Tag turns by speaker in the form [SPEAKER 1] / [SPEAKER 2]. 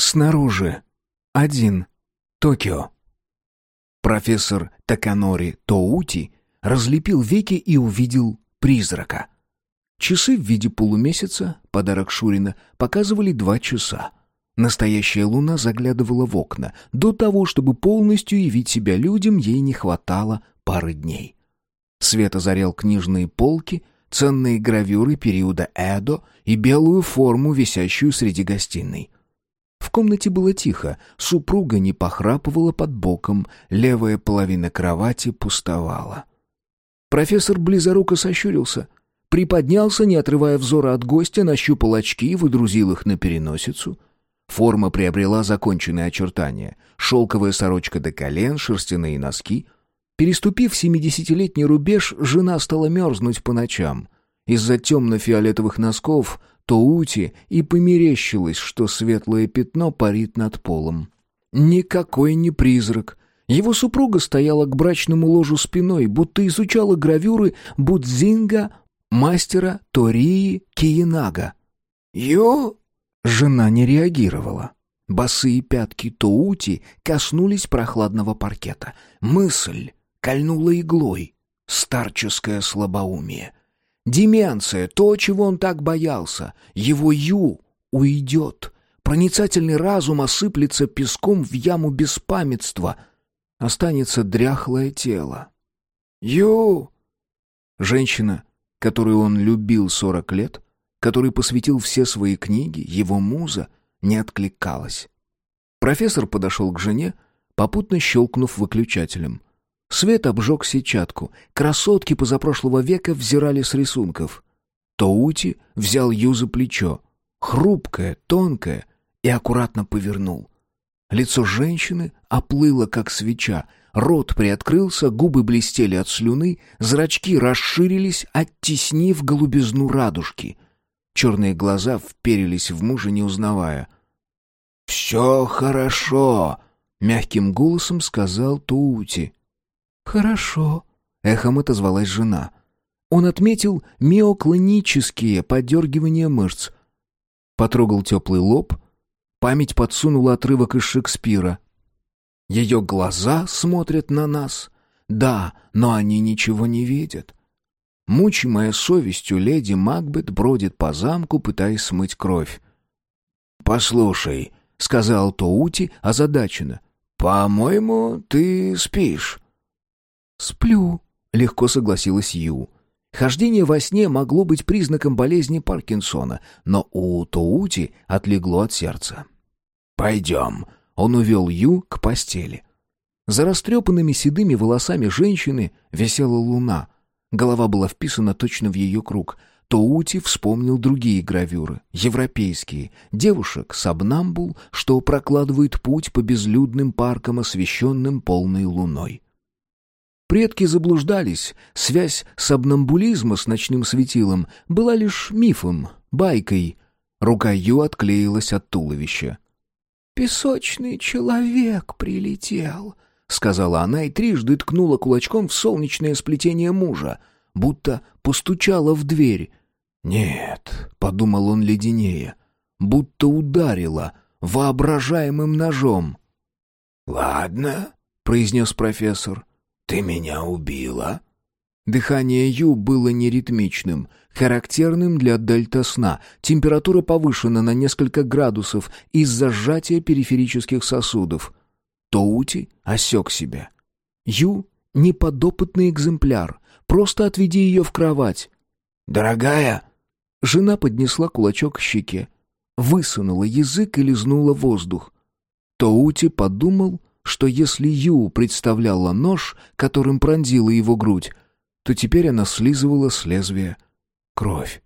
[SPEAKER 1] Снаружи. Один. Токио. Профессор Таканори Тоути разлепил веки и увидел призрака. Часы в виде полумесяца, подарок Шурина, показывали два часа. Настоящая луна заглядывала в окна. До того, чтобы полностью явить себя людям, ей не хватало пары дней. Свет озарял книжные полки, ценные гравюры периода Эдо и белую форму, висящую среди гостиной. В комнате было тихо, супруга не похрапывала под боком, левая половина кровати пустовала. Профессор близоруко сощурился, приподнялся, не отрывая взора от гостя, нащупал очки и выдрузил их на переносицу. Форма приобрела законченные очертания. Шелковая сорочка до колен, шерстяные носки — Переступив семидесятилетний рубеж, жена стала мерзнуть по ночам. Из-за темно-фиолетовых носков Тоути и померещилось, что светлое пятно парит над полом. Никакой не призрак. Его супруга стояла к брачному ложу спиной, будто изучала гравюры Будзинга, мастера Тории Киенага. «Ю?» Жена не реагировала. Босые пятки Тоути коснулись прохладного паркета. Мысль кольнуло иглой. Старческое слабоумие. Деменция, то, чего он так боялся. Его Ю уйдет. Проницательный разум осыплется песком в яму беспамятства. Останется дряхлое тело. Ю! Женщина, которую он любил сорок лет, который посвятил все свои книги, его муза, не откликалась. Профессор подошел к жене, попутно щелкнув выключателем. Свет обжег сетчатку. Красотки позапрошлого века взирали с рисунков. Тоути взял Ю за плечо. Хрупкое, тонкое, и аккуратно повернул. Лицо женщины оплыло, как свеча. Рот приоткрылся, губы блестели от слюны, зрачки расширились, оттеснив голубизну радужки. Черные глаза вперились в мужа, не узнавая. «Все хорошо», — мягким голосом сказал Туути.
[SPEAKER 2] «Хорошо», —
[SPEAKER 1] эхом отозвалась жена. Он отметил миоклонические подергивания мышц. Потрогал теплый лоб. Память подсунула отрывок из Шекспира. Ее глаза смотрят на нас. Да, но они ничего не видят. Мучимая совестью, леди Макбет бродит по замку, пытаясь смыть кровь. «Послушай», — сказал Тоути озадаченно, — «по-моему, ты спишь».
[SPEAKER 2] «Сплю», —
[SPEAKER 1] легко согласилась Ю. Хождение во сне могло быть признаком болезни Паркинсона, но у Тоути отлегло от сердца. «Пойдем», — он увел Ю к постели. За растрепанными седыми волосами женщины висела луна. Голова была вписана точно в ее круг. Тоути вспомнил другие гравюры, европейские, девушек с обнамбул, что прокладывают путь по безлюдным паркам, освещенным полной луной. Предки заблуждались, связь сабнамбулизма с ночным светилом была лишь мифом, байкой. Рука Ю отклеилась от туловища.
[SPEAKER 2] «Песочный человек прилетел», —
[SPEAKER 1] сказала она и трижды ткнула кулачком в солнечное сплетение мужа, будто постучала в дверь. «Нет», — подумал он леденее, — будто ударила воображаемым ножом. «Ладно», — произнес профессор, — «Ты меня убила?» Дыхание Ю было неритмичным, характерным для дельта-сна. Температура повышена на несколько градусов из-за сжатия периферических сосудов. Тоути осек себя. Ю — неподопытный экземпляр. Просто отведи ее в кровать. «Дорогая!» Жена поднесла кулачок к щеке. Высунула язык и лизнула воздух. Тоути подумал, что если Ю представляла нож, которым пронзила его грудь, то теперь она слизывала с лезвия кровь.